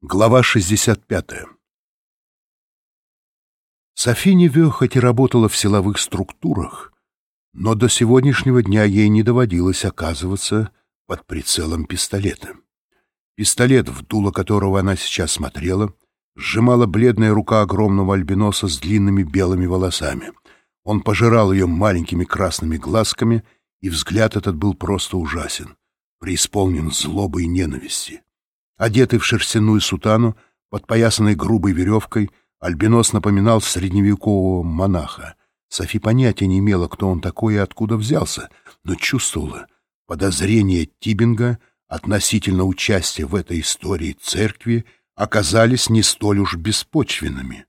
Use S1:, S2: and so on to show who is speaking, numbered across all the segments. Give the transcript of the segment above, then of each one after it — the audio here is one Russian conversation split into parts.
S1: Глава 65. Софи Неве хоть и работала в силовых структурах, но до сегодняшнего дня ей не доводилось оказываться под прицелом пистолета. Пистолет, в дуло которого она сейчас смотрела, сжимала бледная рука огромного альбиноса с длинными белыми волосами. Он пожирал ее маленькими красными глазками, и взгляд этот был просто ужасен, преисполнен злобы и ненависти. Одетый в шерстяную сутану, подпоясанной грубой веревкой, альбинос напоминал средневекового монаха. Софи понятия не имела, кто он такой и откуда взялся, но чувствовала подозрения Тибинга относительно участия в этой истории церкви оказались не столь уж беспочвенными.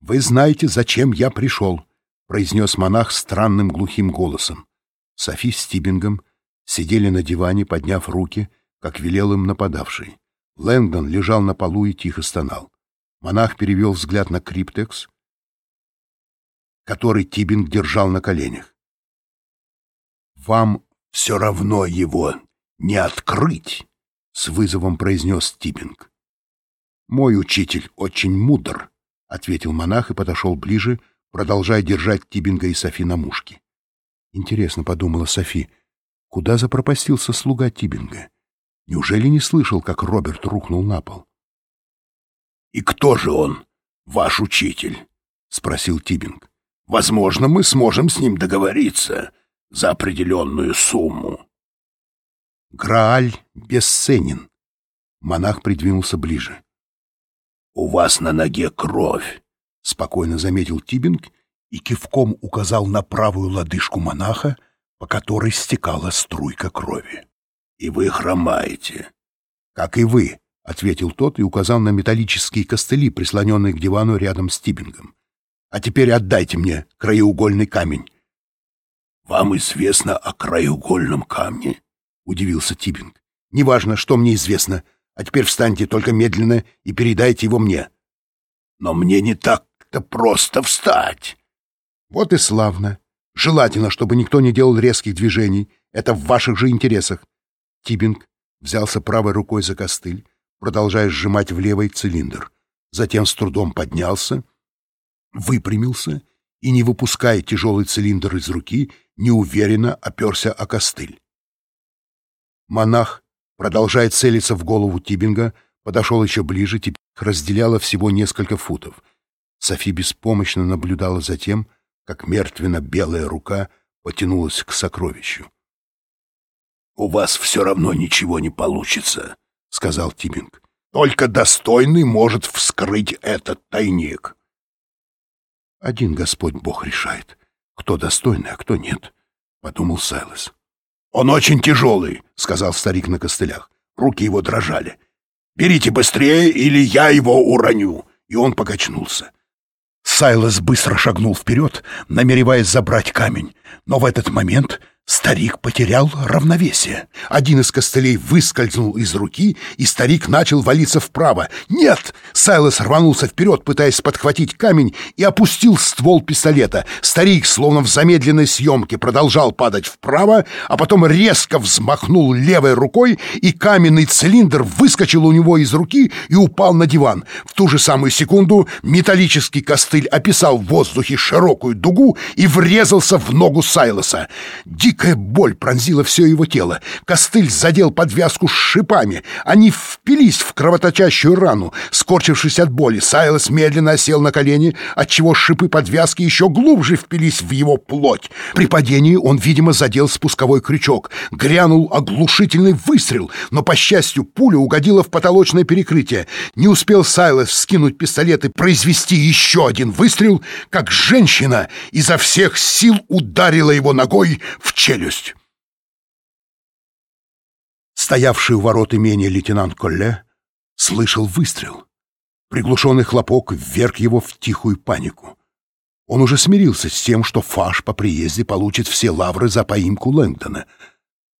S1: «Вы знаете, зачем я пришел», — произнес монах странным глухим голосом. Софи с Тибингом сидели на диване, подняв руки — как велел им нападавший. Лэнгдон лежал на полу и тихо стонал. Монах перевел взгляд на криптекс, который Тибинг держал на коленях. «Вам все равно его не открыть!» — с вызовом произнес Тибинг. «Мой учитель очень мудр», — ответил монах и подошел ближе, продолжая держать Тибинга и Софи на мушке. «Интересно», — подумала Софи, — «куда запропастился слуга Тибинга?» Неужели не слышал, как Роберт рухнул на пол? — И кто же он, ваш учитель? — спросил Тибинг. — Возможно, мы сможем с ним договориться за определенную сумму. — Грааль бесценен. Монах придвинулся ближе. — У вас на ноге кровь, — спокойно заметил Тибинг и кивком указал на правую лодыжку монаха, по которой стекала струйка крови и вы хромаете. — Как и вы, — ответил тот и указал на металлические костыли, прислоненные к дивану рядом с Тибингом. — А теперь отдайте мне краеугольный камень. — Вам известно о краеугольном камне? — удивился Тибинг. — Неважно, что мне известно. А теперь встаньте только медленно и передайте его мне. — Но мне не так-то просто встать. — Вот и славно. Желательно, чтобы никто не делал резких движений. Это в ваших же интересах. Тибинг взялся правой рукой за костыль, продолжая сжимать в левой цилиндр. Затем с трудом поднялся, выпрямился и, не выпуская тяжелый цилиндр из руки, неуверенно оперся о костыль. Монах, продолжая целиться в голову Тибинга, подошел еще ближе, теперь разделяло всего несколько футов. Софи беспомощно наблюдала за тем, как мертвенно-белая рука потянулась к сокровищу. «У вас все равно ничего не получится», — сказал Тибинг. «Только достойный может вскрыть этот тайник». «Один Господь Бог решает, кто достойный, а кто нет», — подумал Сайлос. «Он очень тяжелый», — сказал старик на костылях. Руки его дрожали. «Берите быстрее, или я его уроню!» И он покачнулся. Сайлос быстро шагнул вперед, намереваясь забрать камень, но в этот момент Старик потерял равновесие. Один из костылей выскользнул из руки, и старик начал валиться вправо. «Нет!» Сайлос рванулся вперед, пытаясь подхватить камень, и опустил ствол пистолета. Старик, словно в замедленной съемке, продолжал падать вправо, а потом резко взмахнул левой рукой, и каменный цилиндр выскочил у него из руки и упал на диван. В ту же самую секунду металлический костыль описал в воздухе широкую дугу и врезался в ногу Сайлоса. Дикая боль пронзила все его тело. Костыль задел подвязку с шипами. Они впились в кровоточащую рану. Скорчившись от боли, Сайлос медленно осел на колени, отчего шипы подвязки еще глубже впились в его плоть. При падении он, видимо, задел спусковой крючок. Грянул оглушительный выстрел, но, по счастью, пуля угодила в потолочное перекрытие. Не успел Сайлос скинуть пистолет и произвести еще один выстрел, как женщина изо всех сил ударила его ногой в челюсть. Стоявший у ворот имения лейтенант Колле слышал выстрел. Приглушенный хлопок вверг его в тихую панику. Он уже смирился с тем, что Фаш по приезде получит все лавры за поимку Лэнгдона.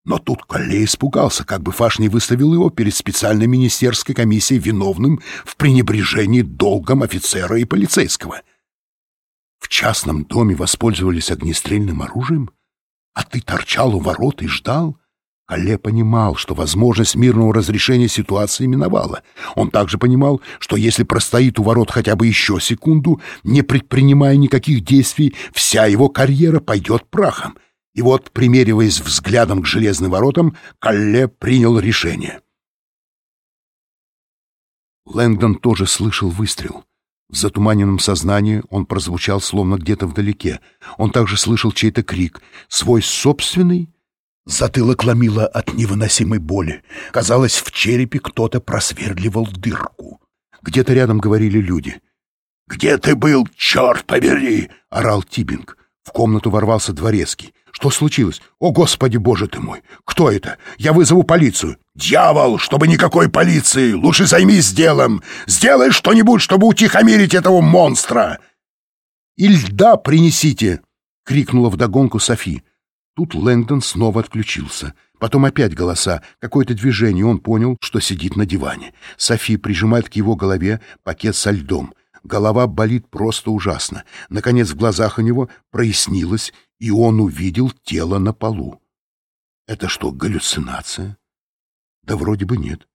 S1: Но тут Колле испугался, как бы Фаш не выставил его перед специальной министерской комиссией виновным в пренебрежении долгом офицера и полицейского. В частном доме воспользовались огнестрельным оружием? А ты торчал у ворот и ждал? Калле понимал, что возможность мирного разрешения ситуации миновала. Он также понимал, что если простоит у ворот хотя бы еще секунду, не предпринимая никаких действий, вся его карьера пойдет прахом. И вот, примериваясь взглядом к железным воротам, Калле принял решение. Лэнгдон тоже слышал выстрел. В затуманенном сознании он прозвучал словно где-то вдалеке. Он также слышал чей-то крик, свой собственный Затылок ломило от невыносимой боли. Казалось, в черепе кто-то просверливал дырку. Где-то рядом говорили люди. «Где ты был, черт побери!» — орал Тибинг. В комнату ворвался дворецкий. «Что случилось? О, Господи, Боже ты мой! Кто это? Я вызову полицию!» «Дьявол! Чтобы никакой полиции! Лучше займись делом! Сделай что-нибудь, чтобы утихомирить этого монстра!» «И льда принесите!» — крикнула вдогонку Софи. Тут Лэнгдон снова отключился. Потом опять голоса, какое-то движение, он понял, что сидит на диване. Софи прижимает к его голове пакет со льдом. Голова болит просто ужасно. Наконец в глазах у него прояснилось, и он увидел тело на полу. Это что, галлюцинация? Да вроде бы нет.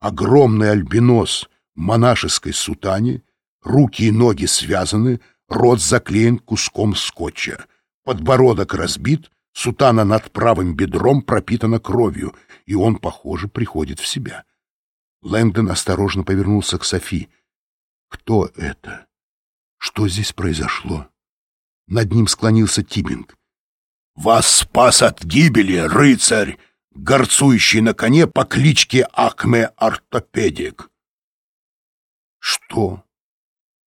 S1: Огромный альбинос монашеской сутане, руки и ноги связаны, рот заклеен куском скотча, подбородок разбит — Сутана над правым бедром пропитана кровью, и он, похоже, приходит в себя. Лэнгдон осторожно повернулся к Софи. «Кто это? Что здесь произошло?» Над ним склонился Тибинг. «Вас спас от гибели, рыцарь, горцующий на коне по кличке Акме Ортопедик!» «Что?»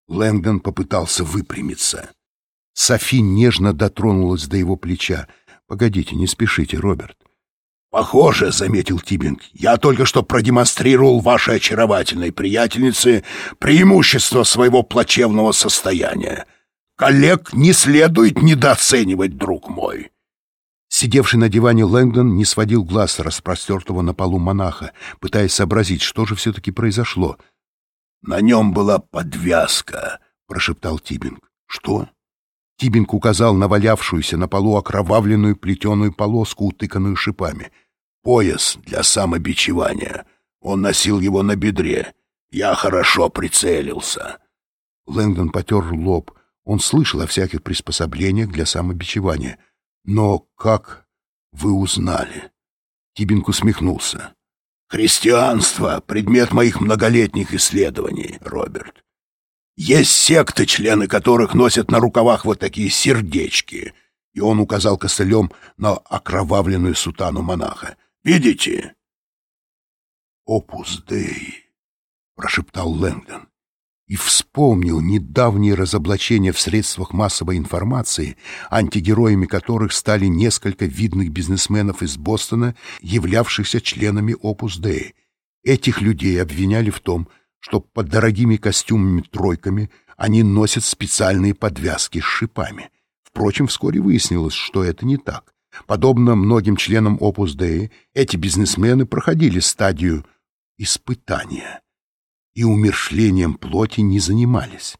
S1: Лэнгдон попытался выпрямиться. Софи нежно дотронулась до его плеча. Погодите, не спешите, Роберт. «Похоже, — заметил Тибинг, — я только что продемонстрировал вашей очаровательной приятельнице преимущество своего плачевного состояния. Коллег не следует недооценивать, друг мой». Сидевший на диване Лэнгдон не сводил глаз распростертого на полу монаха, пытаясь сообразить, что же все-таки произошло. «На нем была подвязка», — прошептал Тибинг. «Что?» Тибинг указал на валявшуюся на полу окровавленную плетеную полоску, утыканную шипами. «Пояс для самобичевания. Он носил его на бедре. Я хорошо прицелился». Лэнгдон потер лоб. Он слышал о всяких приспособлениях для самобичевания. «Но как вы узнали?» Тибинг усмехнулся. «Христианство — предмет моих многолетних исследований, Роберт. Есть секты, члены которых носят на рукавах вот такие сердечки. И он указал костылем на окровавленную сутану монаха. Видите? «Опус Дей», — прошептал Лэнгдон и вспомнил недавние разоблачения в средствах массовой информации, антигероями которых стали несколько видных бизнесменов из Бостона, являвшихся членами Опус Dei. Этих людей обвиняли в том, что под дорогими костюмами-тройками они носят специальные подвязки с шипами. Впрочем, вскоре выяснилось, что это не так. Подобно многим членам Opus Dei, эти бизнесмены проходили стадию испытания и умершлением плоти не занимались.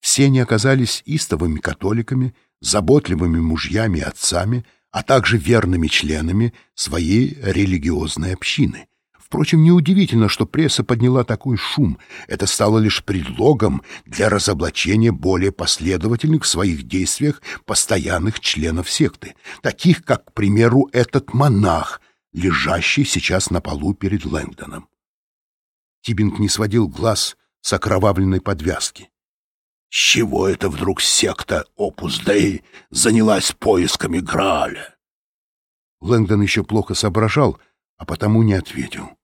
S1: Все они оказались истовыми католиками, заботливыми мужьями и отцами, а также верными членами своей религиозной общины — Впрочем, неудивительно, что пресса подняла такой шум. Это стало лишь предлогом для разоблачения более последовательных в своих действиях постоянных членов секты, таких как, к примеру, этот монах, лежащий сейчас на полу перед Лэнгдоном. Тибинг не сводил глаз с окровавленной подвязки. С чего это вдруг секта Опус Дей занялась поисками Грааля? Лэнгдон еще плохо соображал, а потому не ответил.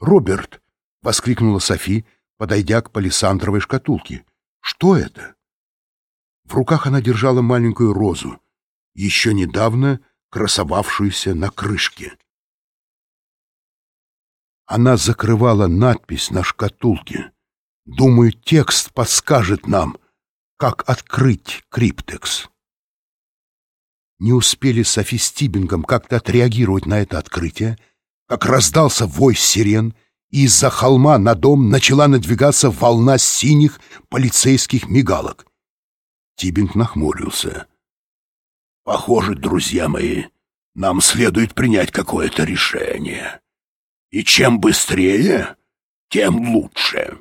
S1: «Роберт!» — воскликнула Софи, подойдя к палисандровой шкатулке. «Что это?» В руках она держала маленькую розу, еще недавно красовавшуюся на крышке. Она закрывала надпись на шкатулке. Думаю, текст подскажет нам, как открыть криптекс. Не успели Софи с Тибингом как-то отреагировать на это открытие, как раздался вой сирен, и из-за холма на дом начала надвигаться волна синих полицейских мигалок. Тибинг нахмурился. «Похоже, друзья мои, нам следует принять какое-то решение. И чем быстрее, тем лучше.